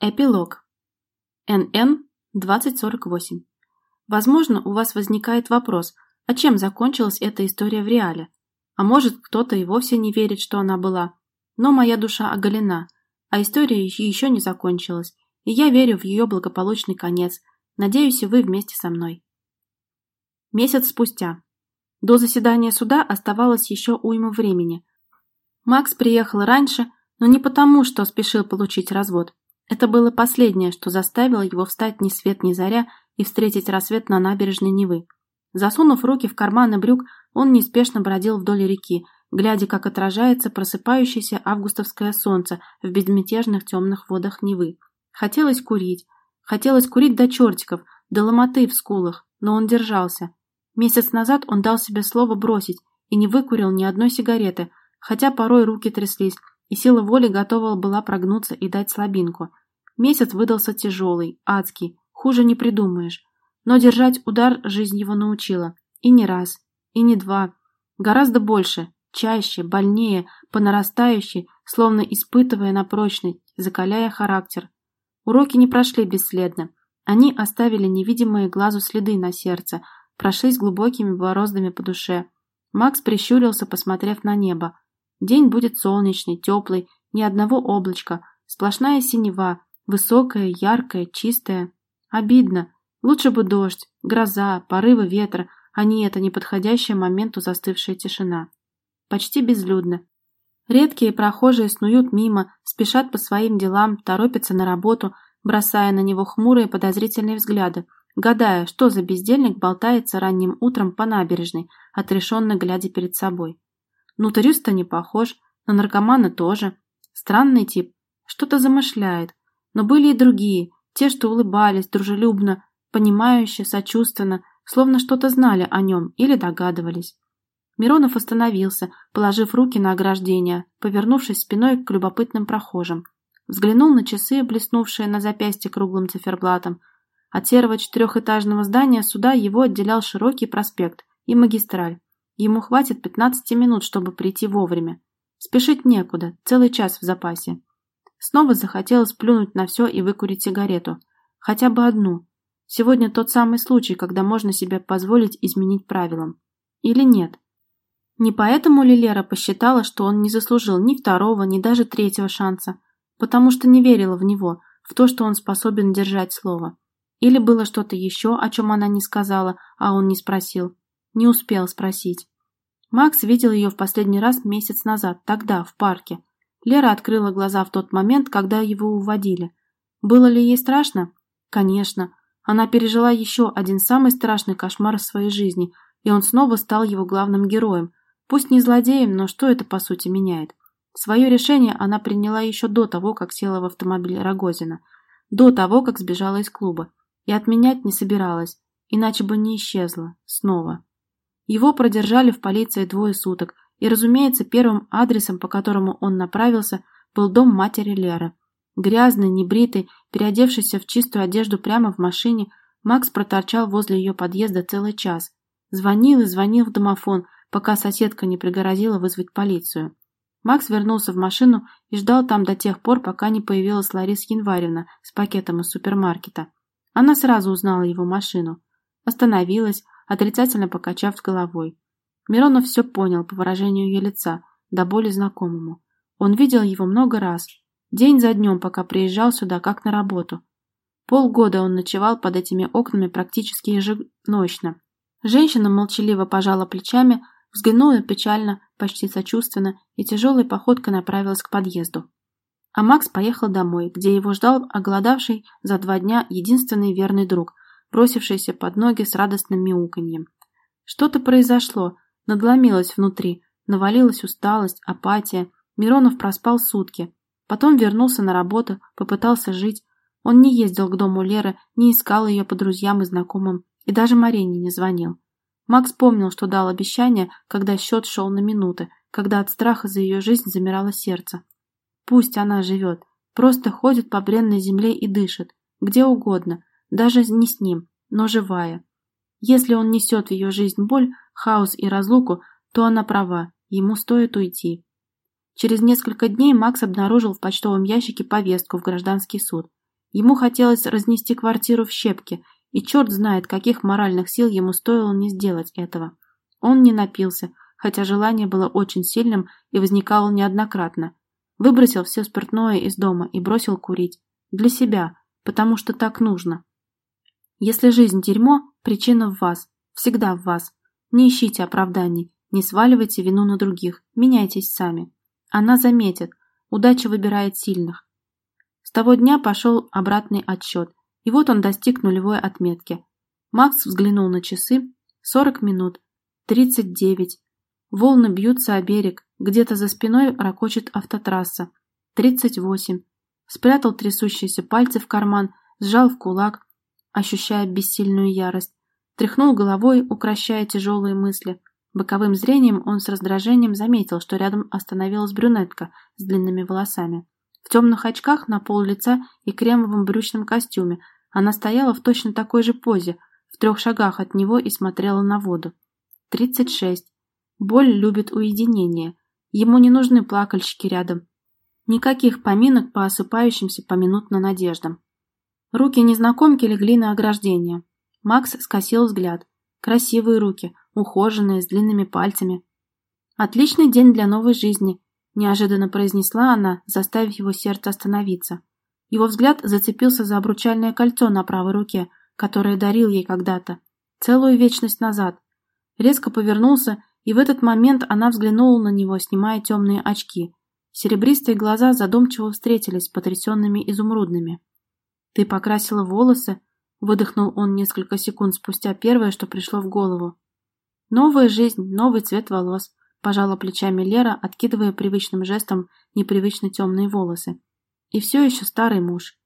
Эпилог. НН 2048. Возможно, у вас возникает вопрос, а чем закончилась эта история в реале? А может, кто-то и вовсе не верит, что она была. Но моя душа оголена, а история еще не закончилась, и я верю в ее благополучный конец. Надеюсь, и вы вместе со мной. Месяц спустя. До заседания суда оставалось еще уйма времени. Макс приехал раньше, но не потому, что спешил получить развод. Это было последнее, что заставило его встать ни свет ни заря и встретить рассвет на набережной Невы. Засунув руки в карманы брюк, он неспешно бродил вдоль реки, глядя, как отражается просыпающееся августовское солнце в безмятежных темных водах Невы. Хотелось курить. Хотелось курить до чертиков, до ломоты в скулах, но он держался. Месяц назад он дал себе слово бросить и не выкурил ни одной сигареты, хотя порой руки тряслись, и сила воли готова была прогнуться и дать слабинку. Месяц выдался тяжелый, адский, хуже не придумаешь. Но держать удар жизнь его научила. И не раз, и не два. Гораздо больше, чаще, больнее, по нарастающей, словно испытывая на прочность, закаляя характер. Уроки не прошли бесследно. Они оставили невидимые глазу следы на сердце, прошлись глубокими бороздами по душе. Макс прищурился, посмотрев на небо. День будет солнечный, теплый, ни одного облачка, сплошная синева, высокая, яркая, чистая. Обидно. Лучше бы дождь, гроза, порывы ветра, а не эта неподходящая моменту застывшая тишина. Почти безлюдно. Редкие прохожие снуют мимо, спешат по своим делам, торопятся на работу, бросая на него хмурые подозрительные взгляды, гадая, что за бездельник болтается ранним утром по набережной, отрешенно глядя перед собой. Нутариус-то не похож, на наркомана тоже. Странный тип, что-то замышляет. Но были и другие, те, что улыбались дружелюбно, понимающе, сочувственно, словно что-то знали о нем или догадывались. Миронов остановился, положив руки на ограждение, повернувшись спиной к любопытным прохожим. Взглянул на часы, блеснувшие на запястье круглым циферблатом. От серого четырехэтажного здания суда его отделял широкий проспект и магистраль. Ему хватит 15 минут, чтобы прийти вовремя. Спешить некуда, целый час в запасе. Снова захотелось плюнуть на все и выкурить сигарету. Хотя бы одну. Сегодня тот самый случай, когда можно себе позволить изменить правилам. Или нет? Не поэтому ли Лера посчитала, что он не заслужил ни второго, ни даже третьего шанса? Потому что не верила в него, в то, что он способен держать слово. Или было что-то еще, о чем она не сказала, а он не спросил. Не успел спросить. Макс видел ее в последний раз месяц назад, тогда, в парке. Лера открыла глаза в тот момент, когда его уводили. Было ли ей страшно? Конечно. Она пережила еще один самый страшный кошмар в своей жизни, и он снова стал его главным героем. Пусть не злодеем, но что это по сути меняет? Свое решение она приняла еще до того, как села в автомобиль Рогозина. До того, как сбежала из клуба. И отменять не собиралась, иначе бы не исчезла. Снова. Его продержали в полиции двое суток, и, разумеется, первым адресом, по которому он направился, был дом матери Леры. Грязный, небритый, переодевшийся в чистую одежду прямо в машине, Макс проторчал возле ее подъезда целый час. Звонил и звонил в домофон, пока соседка не пригрозила вызвать полицию. Макс вернулся в машину и ждал там до тех пор, пока не появилась Лариса Январевна с пакетом из супермаркета. Она сразу узнала его машину. Остановилась, отрицательно покачав головой. Миронов все понял по выражению ее лица, до боли знакомому. Он видел его много раз, день за днем, пока приезжал сюда, как на работу. Полгода он ночевал под этими окнами практически еженочно. Женщина молчаливо пожала плечами, взглянула печально, почти сочувственно и тяжелой походкой направилась к подъезду. А Макс поехал домой, где его ждал оголодавший за два дня единственный верный друг, бросившийся под ноги с радостным мяуканьем. Что-то произошло, надломилось внутри, навалилась усталость, апатия. Миронов проспал сутки. Потом вернулся на работу, попытался жить. Он не ездил к дому Леры, не искал ее по друзьям и знакомым, и даже Марине не звонил. Макс помнил, что дал обещание, когда счет шел на минуты, когда от страха за ее жизнь замирало сердце. Пусть она живет, просто ходит по бренной земле и дышит, где угодно, даже не с ним, но живая. Если он несет в ее жизнь боль, хаос и разлуку, то она права, ему стоит уйти. Через несколько дней Макс обнаружил в почтовом ящике повестку в гражданский суд. Ему хотелось разнести квартиру в щепки, и черт знает, каких моральных сил ему стоило не сделать этого. Он не напился, хотя желание было очень сильным и возникало неоднократно. Выбросил все спиртное из дома и бросил курить. Для себя, потому что так нужно. Если жизнь дерьмо, причина в вас. Всегда в вас. Не ищите оправданий, не сваливайте вину на других, меняйтесь сами. Она заметит, удача выбирает сильных. С того дня пошел обратный отсчет, и вот он достиг нулевой отметки. Макс взглянул на часы. 40 минут. 39. Волны бьются о берег, где-то за спиной ракочет автотрасса. 38. Спрятал трясущиеся пальцы в карман, сжал в кулак, ощущая бессильную ярость. Тряхнул головой, укращая тяжелые мысли. Боковым зрением он с раздражением заметил, что рядом остановилась брюнетка с длинными волосами. В темных очках на пол лица и кремовом брючном костюме она стояла в точно такой же позе, в трех шагах от него и смотрела на воду. Тридцать шесть. Боль любит уединение. Ему не нужны плакальщики рядом. Никаких поминок по осыпающимся поминутно надеждам. Руки незнакомки легли на ограждение. Макс скосил взгляд. Красивые руки, ухоженные, с длинными пальцами. «Отличный день для новой жизни», – неожиданно произнесла она, заставив его сердце остановиться. Его взгляд зацепился за обручальное кольцо на правой руке, которое дарил ей когда-то, целую вечность назад. Резко повернулся, и в этот момент она взглянула на него, снимая темные очки. Серебристые глаза задумчиво встретились, потрясенными изумрудными. «Ты покрасила волосы?» – выдохнул он несколько секунд спустя первое, что пришло в голову. «Новая жизнь, новый цвет волос», – пожала плечами Лера, откидывая привычным жестом непривычно темные волосы. И все еще старый муж.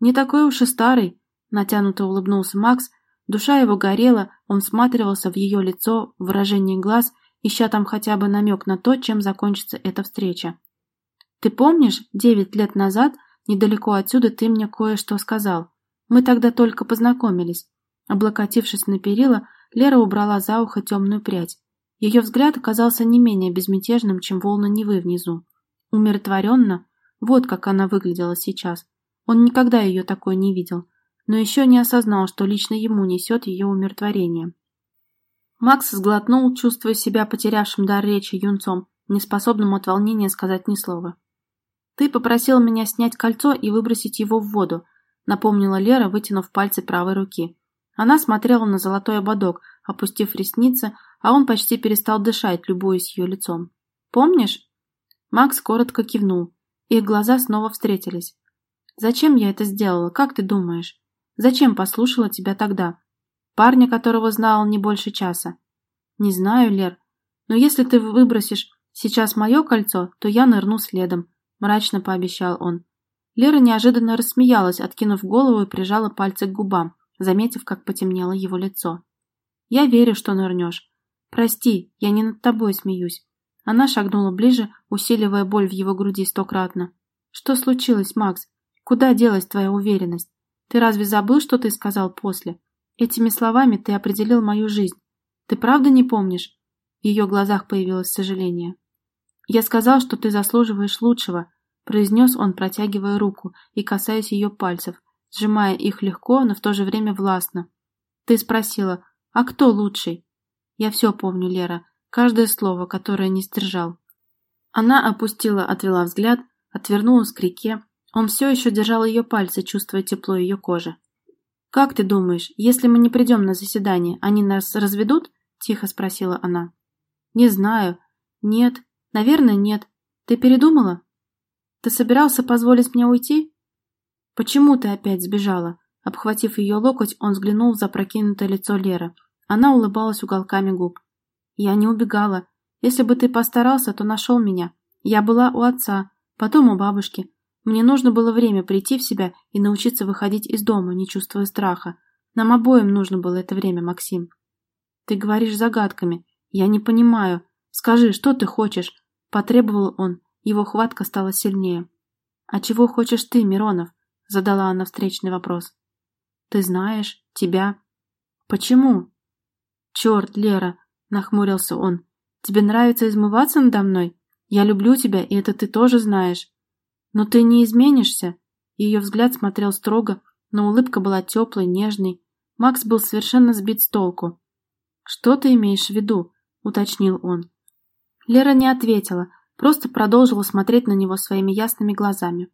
Не такой уж и старый, натянуто улыбнулся Макс, душа его горела, он всматривался в ее лицо, в выражение глаз, ища там хотя бы намек на то, чем закончится эта встреча. Ты помнишь, девять лет назад, недалеко отсюда ты мне кое-что сказал? Мы тогда только познакомились. Облокотившись на перила, Лера убрала за ухо темную прядь. Ее взгляд оказался не менее безмятежным, чем волны Невы внизу. Умиротворенно, вот как она выглядела сейчас. Он никогда ее такой не видел, но еще не осознал, что лично ему несет ее умиротворение. Макс сглотнул, чувствуя себя потерявшим дар речи юнцом, неспособным от волнения сказать ни слова. «Ты попросил меня снять кольцо и выбросить его в воду», напомнила Лера, вытянув пальцы правой руки. Она смотрела на золотой ободок, опустив ресницы, а он почти перестал дышать, любуясь ее лицом. «Помнишь?» Макс коротко кивнул. Их глаза снова встретились. «Зачем я это сделала, как ты думаешь? Зачем послушала тебя тогда? Парня, которого знал не больше часа?» «Не знаю, Лер, но если ты выбросишь сейчас мое кольцо, то я нырну следом», – мрачно пообещал он. Лера неожиданно рассмеялась, откинув голову и прижала пальцы к губам, заметив, как потемнело его лицо. «Я верю, что нырнешь. Прости, я не над тобой смеюсь. Она шагнула ближе, усиливая боль в его груди стократно. «Что случилось, Макс? Куда делась твоя уверенность? Ты разве забыл, что ты сказал после? Этими словами ты определил мою жизнь. Ты правда не помнишь?» В ее глазах появилось сожаление. «Я сказал, что ты заслуживаешь лучшего», произнес он, протягивая руку и касаясь ее пальцев, сжимая их легко, но в то же время властно. «Ты спросила, а кто лучший?» «Я все помню, Лера каждое слово, которое не сдержал. Она опустила, отвела взгляд, отвернулась к реке. Он все еще держал ее пальцы, чувствуя тепло ее кожи. «Как ты думаешь, если мы не придем на заседание, они нас разведут?» – тихо спросила она. «Не знаю. Нет. Наверное, нет. Ты передумала? Ты собирался позволить мне уйти?» «Почему ты опять сбежала?» Обхватив ее локоть, он взглянул в запрокинутое лицо Леры. Она улыбалась уголками губ. Я не убегала. Если бы ты постарался, то нашел меня. Я была у отца, потом у бабушки. Мне нужно было время прийти в себя и научиться выходить из дома, не чувствуя страха. Нам обоим нужно было это время, Максим. Ты говоришь загадками. Я не понимаю. Скажи, что ты хочешь? Потребовал он. Его хватка стала сильнее. А чего хочешь ты, Миронов? Задала она встречный вопрос. Ты знаешь, тебя. Почему? Черт, Лера, нахмурился он. «Тебе нравится измываться надо мной? Я люблю тебя, и это ты тоже знаешь. Но ты не изменишься?» Ее взгляд смотрел строго, но улыбка была теплой, нежной. Макс был совершенно сбит с толку. «Что ты имеешь в виду?» — уточнил он. Лера не ответила, просто продолжила смотреть на него своими ясными глазами.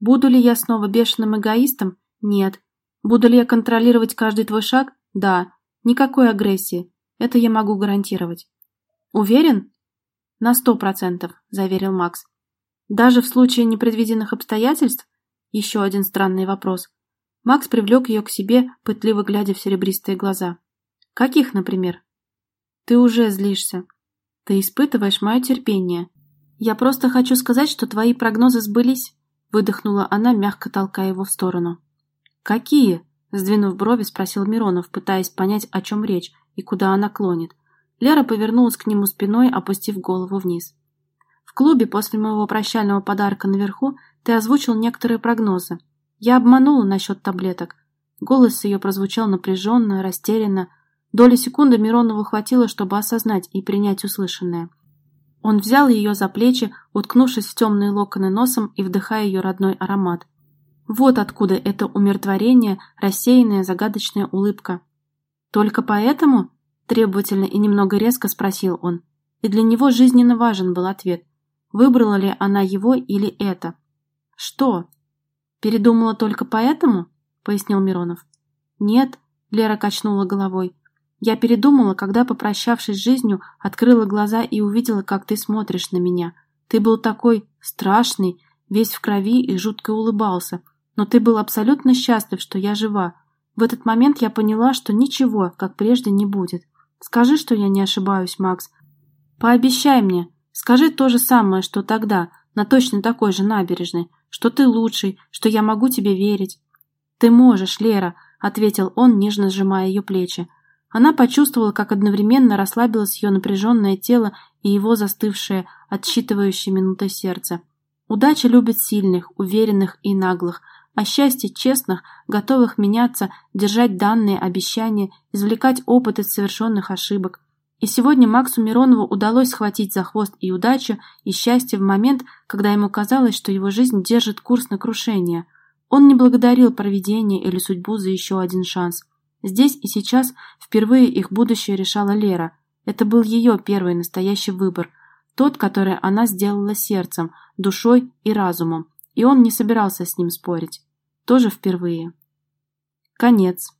«Буду ли я снова бешеным эгоистом? Нет. Буду ли я контролировать каждый твой шаг? Да. Никакой агрессии. Это я могу гарантировать». «Уверен?» «На сто процентов», — заверил Макс. «Даже в случае непредвиденных обстоятельств?» Еще один странный вопрос. Макс привлек ее к себе, пытливо глядя в серебристые глаза. «Каких, например?» «Ты уже злишься. Ты испытываешь мое терпение. Я просто хочу сказать, что твои прогнозы сбылись», выдохнула она, мягко толкая его в сторону. «Какие?» Сдвинув брови, спросил Миронов, пытаясь понять, о чем речь и куда она клонит. Лера повернулась к нему спиной, опустив голову вниз. «В клубе после моего прощального подарка наверху ты озвучил некоторые прогнозы. Я обманула насчет таблеток». Голос ее прозвучал напряженно, растерянно. Доли секунды Миронову хватило, чтобы осознать и принять услышанное. Он взял ее за плечи, уткнувшись в темные локоны носом и вдыхая ее родной аромат. Вот откуда это умиротворение, рассеянная загадочная улыбка. «Только поэтому?» Требовательно и немного резко спросил он. И для него жизненно важен был ответ. Выбрала ли она его или это? Что? Передумала только поэтому? Пояснил Миронов. Нет, Лера качнула головой. Я передумала, когда, попрощавшись с жизнью, открыла глаза и увидела, как ты смотришь на меня. Ты был такой страшный, весь в крови и жутко улыбался. Но ты был абсолютно счастлив, что я жива. В этот момент я поняла, что ничего, как прежде, не будет. Скажи, что я не ошибаюсь, Макс. Пообещай мне. Скажи то же самое, что тогда, на точно такой же набережной, что ты лучший, что я могу тебе верить. Ты можешь, Лера, ответил он, нежно сжимая ее плечи. Она почувствовала, как одновременно расслабилось ее напряженное тело и его застывшее, отсчитывающее минуты сердце. Удача любит сильных, уверенных и наглых, а счастье честных, готовых меняться, держать данные обещания, извлекать опыт из совершенных ошибок. И сегодня Максу Миронову удалось схватить за хвост и удачу, и счастье в момент, когда ему казалось, что его жизнь держит курс на крушение. Он не благодарил провидение или судьбу за еще один шанс. Здесь и сейчас впервые их будущее решала Лера. Это был ее первый настоящий выбор, тот, который она сделала сердцем, душой и разумом, и он не собирался с ним спорить. Тоже впервые. Конец.